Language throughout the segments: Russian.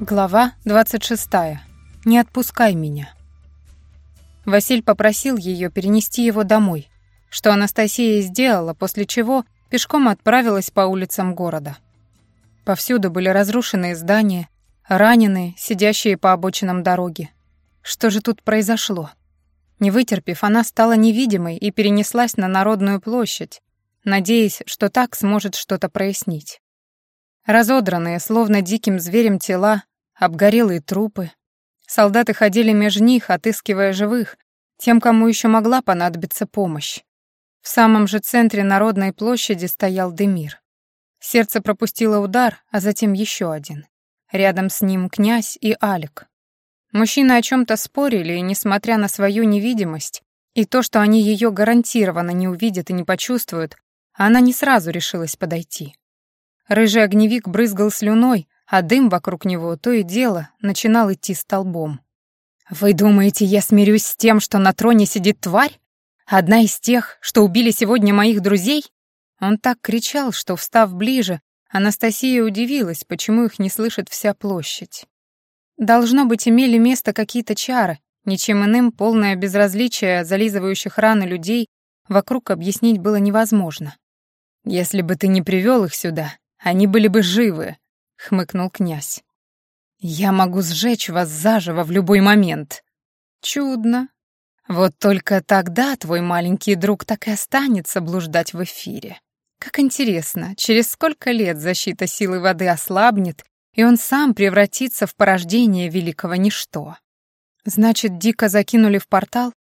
Глава 26. Не отпускай меня. Василь попросил ее перенести его домой, что Анастасия сделала, после чего пешком отправилась по улицам города. Повсюду были разрушенные здания, раненые, сидящие по обочинам дороги. Что же тут произошло? Не вытерпев, она стала невидимой и перенеслась на Народную площадь, надеясь, что так сможет что-то прояснить. Разодранные, словно диким зверем тела, обгорелые трупы. Солдаты ходили меж них, отыскивая живых, тем, кому еще могла понадобиться помощь. В самом же центре Народной площади стоял Демир. Сердце пропустило удар, а затем еще один. Рядом с ним князь и Алик. Мужчины о чем-то спорили, и, несмотря на свою невидимость и то, что они ее гарантированно не увидят и не почувствуют, она не сразу решилась подойти. Рыжий огневик брызгал слюной, а дым вокруг него то и дело начинал идти столбом. «Вы думаете, я смирюсь с тем, что на троне сидит тварь? Одна из тех, что убили сегодня моих друзей?» Он так кричал, что, встав ближе, Анастасия удивилась, почему их не слышит вся площадь. Должно быть, имели место какие-то чары, ничем иным полное безразличие зализывающих раны людей вокруг объяснить было невозможно. «Если бы ты не привел их сюда, они были бы живы», — хмыкнул князь. «Я могу сжечь вас заживо в любой момент». «Чудно. Вот только тогда твой маленький друг так и останется блуждать в эфире. Как интересно, через сколько лет защита силы воды ослабнет, и он сам превратится в порождение великого ничто. Значит, Дика закинули в портал?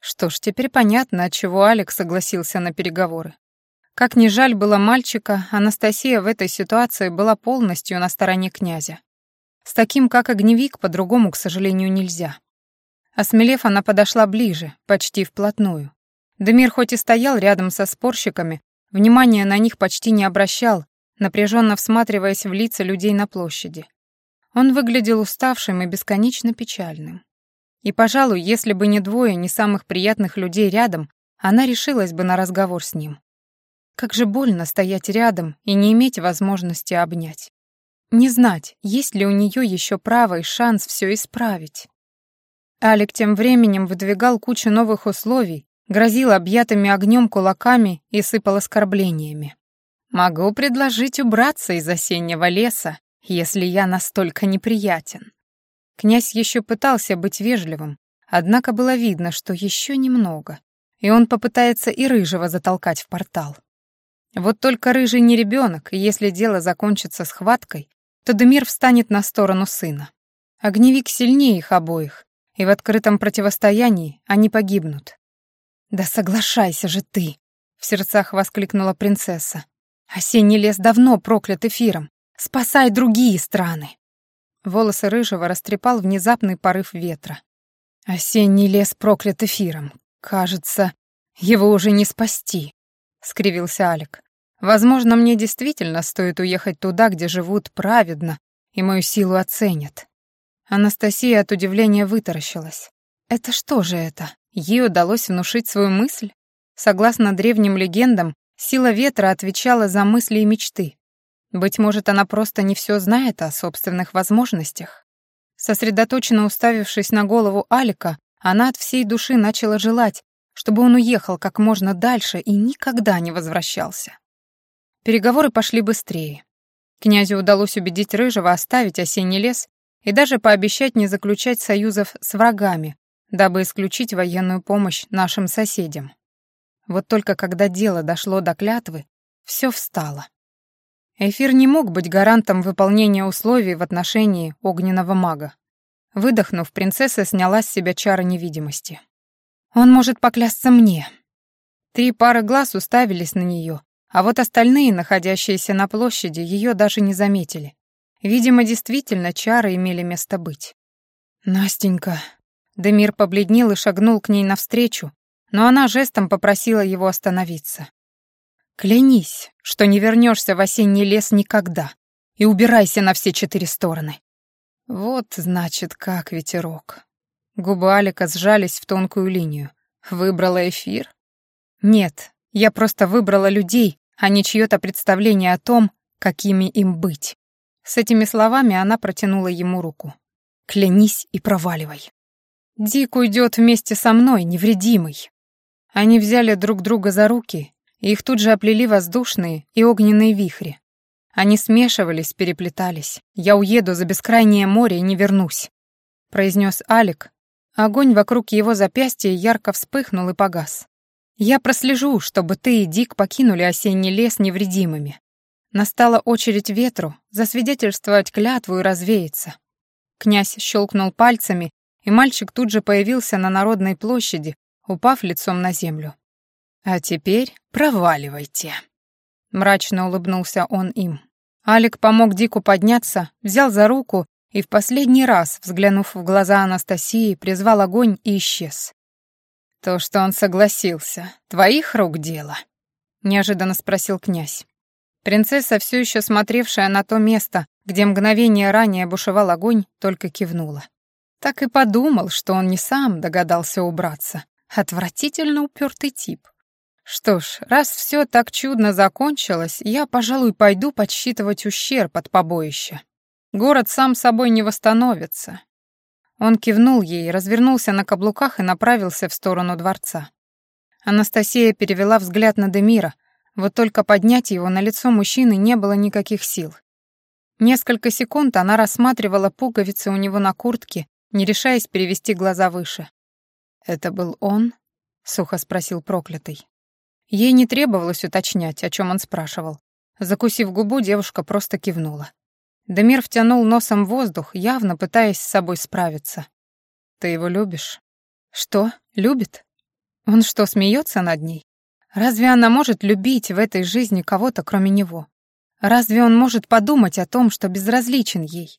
Что ж, теперь понятно, отчего Алекс согласился на переговоры. Как ни жаль было мальчика, Анастасия в этой ситуации была полностью на стороне князя. С таким, как огневик, по-другому, к сожалению, нельзя. Осмелев, она подошла ближе, почти вплотную. Демир хоть и стоял рядом со спорщиками, внимания на них почти не обращал, напряженно всматриваясь в лица людей на площади. Он выглядел уставшим и бесконечно печальным. И, пожалуй, если бы не двое не самых приятных людей рядом, она решилась бы на разговор с ним. Как же больно стоять рядом и не иметь возможности обнять. Не знать, есть ли у нее еще право и шанс все исправить. Алик тем временем выдвигал кучу новых условий, грозил объятыми огнем кулаками и сыпал оскорблениями. «Могу предложить убраться из осеннего леса, если я настолько неприятен». Князь еще пытался быть вежливым, однако было видно, что еще немного, и он попытается и Рыжего затолкать в портал. Вот только рыжий не ребенок, и если дело закончится схваткой, то Демир встанет на сторону сына. Огневик сильнее их обоих, и в открытом противостоянии они погибнут. «Да соглашайся же ты!» — в сердцах воскликнула принцесса. «Осенний лес давно проклят эфиром. Спасай другие страны!» Волосы рыжего растрепал внезапный порыв ветра. «Осенний лес проклят эфиром. Кажется, его уже не спасти», — скривился Алик. «Возможно, мне действительно стоит уехать туда, где живут праведно, и мою силу оценят». Анастасия от удивления вытаращилась. «Это что же это? Ей удалось внушить свою мысль?» Согласно древним легендам, сила ветра отвечала за мысли и мечты. Быть может, она просто не все знает о собственных возможностях. Сосредоточенно уставившись на голову Алика, она от всей души начала желать, чтобы он уехал как можно дальше и никогда не возвращался. Переговоры пошли быстрее. Князю удалось убедить Рыжего оставить осенний лес и даже пообещать не заключать союзов с врагами, дабы исключить военную помощь нашим соседям. Вот только когда дело дошло до клятвы, все встало. Эфир не мог быть гарантом выполнения условий в отношении огненного мага. Выдохнув, принцесса сняла с себя чары невидимости. Он может поклясться мне. Три пары глаз уставились на нее, а вот остальные, находящиеся на площади, ее даже не заметили. Видимо, действительно, чары имели место быть. «Настенька...» Демир побледнел и шагнул к ней навстречу, но она жестом попросила его остановиться. «Клянись, что не вернешься в осенний лес никогда, и убирайся на все четыре стороны». Вот, значит, как ветерок. Губы Алика сжались в тонкую линию. Выбрала эфир? Нет, я просто выбрала людей, а не чье-то представление о том, какими им быть. С этими словами она протянула ему руку. «Клянись и проваливай. Дик уйдет вместе со мной, невредимый». Они взяли друг друга за руки, и их тут же оплели воздушные и огненные вихри. Они смешивались, переплетались. «Я уеду за бескрайнее море и не вернусь», — произнес Алик. Огонь вокруг его запястья ярко вспыхнул и погас. «Я прослежу, чтобы ты и Дик покинули осенний лес невредимыми. Настала очередь ветру засвидетельствовать клятву и развеяться. Князь щелкнул пальцами, и мальчик тут же появился на народной площади, упав лицом на землю. «А теперь проваливайте», — мрачно улыбнулся он им. Алик помог Дику подняться, взял за руку и в последний раз, взглянув в глаза Анастасии, призвал огонь и исчез. «То, что он согласился, твоих рук дело?» — неожиданно спросил князь. Принцесса, все еще смотревшая на то место, где мгновение ранее бушевал огонь, только кивнула. Так и подумал, что он не сам догадался убраться. Отвратительно упертый тип. Что ж, раз все так чудно закончилось, я, пожалуй, пойду подсчитывать ущерб от побоища. Город сам собой не восстановится. Он кивнул ей, развернулся на каблуках и направился в сторону дворца. Анастасия перевела взгляд на Демира, вот только поднять его на лицо мужчины не было никаких сил. Несколько секунд она рассматривала пуговицы у него на куртке, не решаясь перевести глаза выше. «Это был он?» — сухо спросил проклятый. Ей не требовалось уточнять, о чем он спрашивал. Закусив губу, девушка просто кивнула. Демир втянул носом воздух, явно пытаясь с собой справиться. «Ты его любишь?» «Что, любит? Он что, смеется над ней? Разве она может любить в этой жизни кого-то, кроме него? Разве он может подумать о том, что безразличен ей?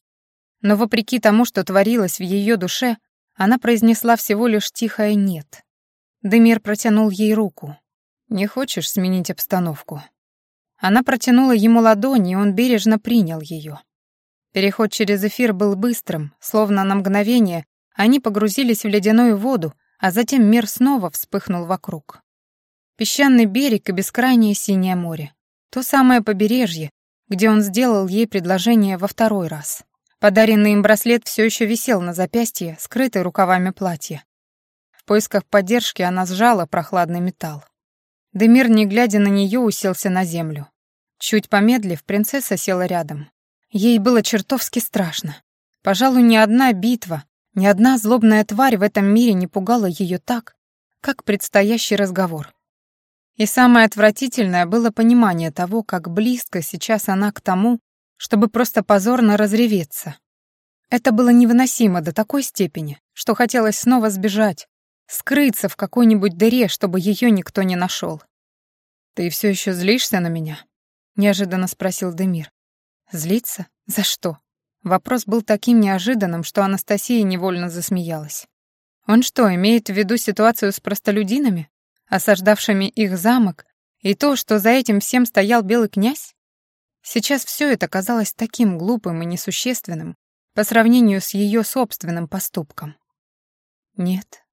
Но вопреки тому, что творилось в ее душе, она произнесла всего лишь тихое «нет». Демир протянул ей руку. «Не хочешь сменить обстановку?» Она протянула ему ладонь, и он бережно принял ее. Переход через эфир был быстрым, словно на мгновение они погрузились в ледяную воду, а затем мир снова вспыхнул вокруг. Песчаный берег и бескрайнее синее море. То самое побережье, где он сделал ей предложение во второй раз. Подаренный им браслет все еще висел на запястье, скрытый рукавами платья. В поисках поддержки она сжала прохладный металл. Демир, не глядя на нее, уселся на землю. Чуть помедлив, принцесса села рядом. Ей было чертовски страшно. Пожалуй, ни одна битва, ни одна злобная тварь в этом мире не пугала ее так, как предстоящий разговор. И самое отвратительное было понимание того, как близко сейчас она к тому, чтобы просто позорно разреветься. Это было невыносимо до такой степени, что хотелось снова сбежать, скрыться в какой-нибудь дыре, чтобы ее никто не нашел. «Ты все еще злишься на меня?» — неожиданно спросил Демир. «Злиться? За что?» Вопрос был таким неожиданным, что Анастасия невольно засмеялась. «Он что, имеет в виду ситуацию с простолюдинами? осаждавшими их замок, и то, что за этим всем стоял белый князь? Сейчас все это казалось таким глупым и несущественным по сравнению с ее собственным поступком. Нет.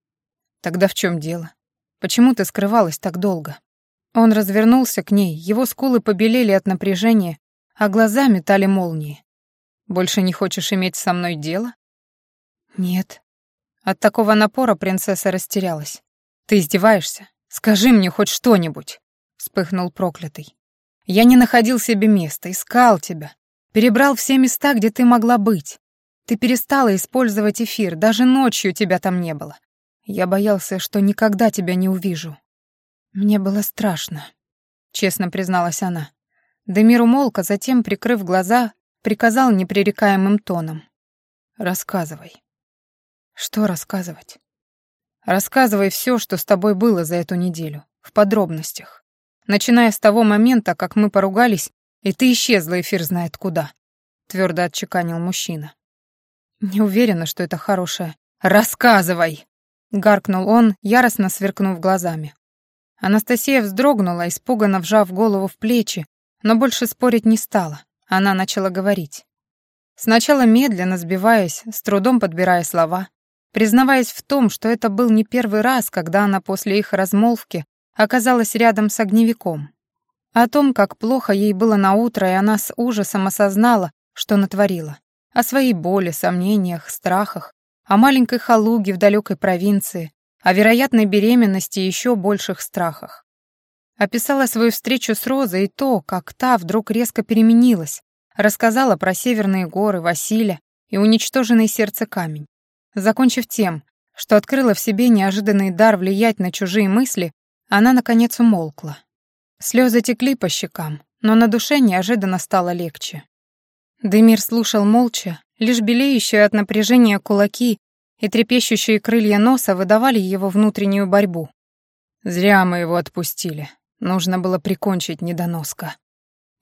Тогда в чем дело? Почему ты скрывалась так долго? Он развернулся к ней, его скулы побелели от напряжения, а глаза метали молнии. Больше не хочешь иметь со мной дело? Нет. От такого напора принцесса растерялась. Ты издеваешься? «Скажи мне хоть что-нибудь», — вспыхнул проклятый. «Я не находил себе места, искал тебя, перебрал все места, где ты могла быть. Ты перестала использовать эфир, даже ночью тебя там не было. Я боялся, что никогда тебя не увижу». «Мне было страшно», — честно призналась она. Демир умолк, а затем, прикрыв глаза, приказал непререкаемым тоном. «Рассказывай». «Что рассказывать?» Рассказывай все, что с тобой было за эту неделю, в подробностях. Начиная с того момента, как мы поругались, и ты исчезла эфир знает куда», — твердо отчеканил мужчина. «Не уверена, что это хорошее». «Рассказывай!» — гаркнул он, яростно сверкнув глазами. Анастасия вздрогнула, испуганно вжав голову в плечи, но больше спорить не стала. Она начала говорить. Сначала медленно сбиваясь, с трудом подбирая слова, признаваясь в том, что это был не первый раз, когда она после их размолвки оказалась рядом с огневиком. О том, как плохо ей было на утро, и она с ужасом осознала, что натворила. О своей боли, сомнениях, страхах, о маленькой халуге в далекой провинции, о вероятной беременности и еще больших страхах. Описала свою встречу с Розой и то, как та вдруг резко переменилась, рассказала про северные горы, Василя и уничтоженный сердце камень. Закончив тем, что открыла в себе неожиданный дар влиять на чужие мысли, она, наконец, умолкла. Слезы текли по щекам, но на душе неожиданно стало легче. Демир слушал молча, лишь белеющие от напряжения кулаки и трепещущие крылья носа выдавали его внутреннюю борьбу. «Зря мы его отпустили. Нужно было прикончить недоноска».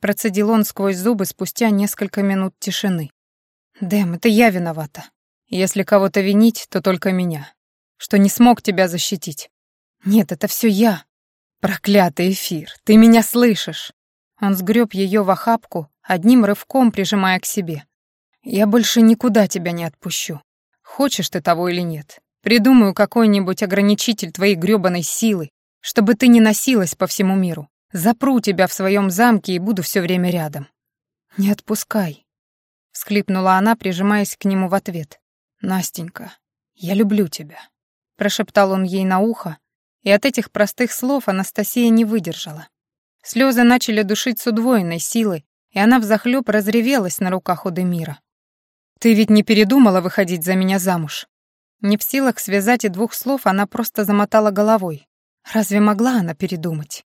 Процедил он сквозь зубы спустя несколько минут тишины. «Дэм, это я виновата. Если кого-то винить, то только меня. Что не смог тебя защитить. Нет, это все я. Проклятый эфир, ты меня слышишь?» Он сгреб ее в охапку, одним рывком прижимая к себе. «Я больше никуда тебя не отпущу. Хочешь ты того или нет. Придумаю какой-нибудь ограничитель твоей грёбаной силы, чтобы ты не носилась по всему миру. Запру тебя в своем замке и буду все время рядом». «Не отпускай», — всхлипнула она, прижимаясь к нему в ответ. «Настенька, я люблю тебя», — прошептал он ей на ухо, и от этих простых слов Анастасия не выдержала. Слезы начали душить с удвоенной силой, и она взахлёб разревелась на руках у Демира. «Ты ведь не передумала выходить за меня замуж?» Не в силах связать и двух слов, она просто замотала головой. Разве могла она передумать?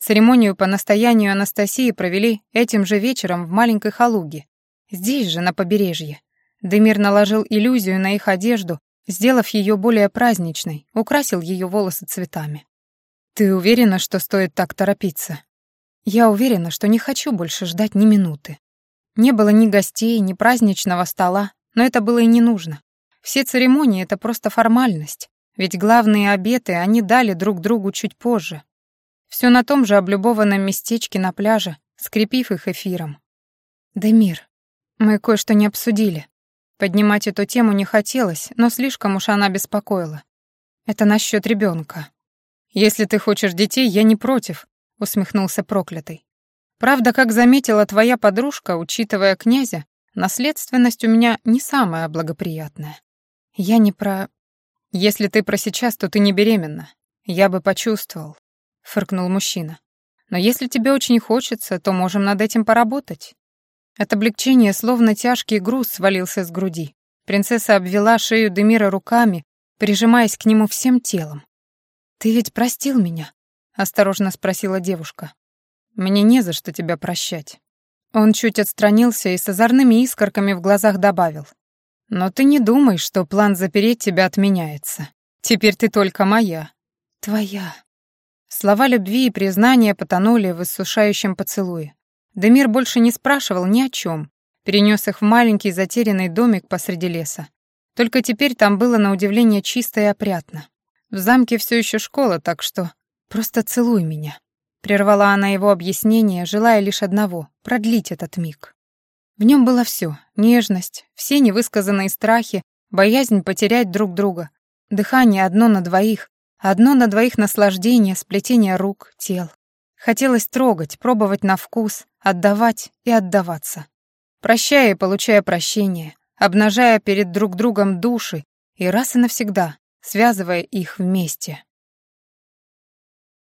Церемонию по настоянию Анастасии провели этим же вечером в маленькой халуге. Здесь же, на побережье. Демир наложил иллюзию на их одежду, сделав ее более праздничной, украсил ее волосы цветами. «Ты уверена, что стоит так торопиться?» Я уверена, что не хочу больше ждать ни минуты. Не было ни гостей, ни праздничного стола, но это было и не нужно. Все церемонии — это просто формальность, ведь главные обеты они дали друг другу чуть позже. Все на том же облюбованном местечке на пляже, скрепив их эфиром. «Демир, мы кое-что не обсудили». Поднимать эту тему не хотелось, но слишком уж она беспокоила. Это насчет ребенка. Если ты хочешь детей, я не против, — усмехнулся проклятый. «Правда, как заметила твоя подружка, учитывая князя, наследственность у меня не самая благоприятная. Я не про... Если ты про сейчас, то ты не беременна. Я бы почувствовал», — фыркнул мужчина. «Но если тебе очень хочется, то можем над этим поработать». От облегчения словно тяжкий груз свалился с груди. Принцесса обвела шею Демира руками, прижимаясь к нему всем телом. «Ты ведь простил меня?» — осторожно спросила девушка. «Мне не за что тебя прощать». Он чуть отстранился и с озорными искорками в глазах добавил. «Но ты не думай, что план запереть тебя отменяется. Теперь ты только моя». «Твоя». Слова любви и признания потонули в иссушающем поцелуе. Демир больше не спрашивал ни о чем, перенес их в маленький затерянный домик посреди леса. Только теперь там было на удивление чисто и опрятно. В замке все еще школа, так что «Просто целуй меня», — прервала она его объяснение, желая лишь одного — продлить этот миг. В нем было все: нежность, все невысказанные страхи, боязнь потерять друг друга, дыхание одно на двоих, одно на двоих наслаждение, сплетение рук, тел. Хотелось трогать, пробовать на вкус, отдавать и отдаваться. Прощая и получая прощение, обнажая перед друг другом души и раз и навсегда связывая их вместе.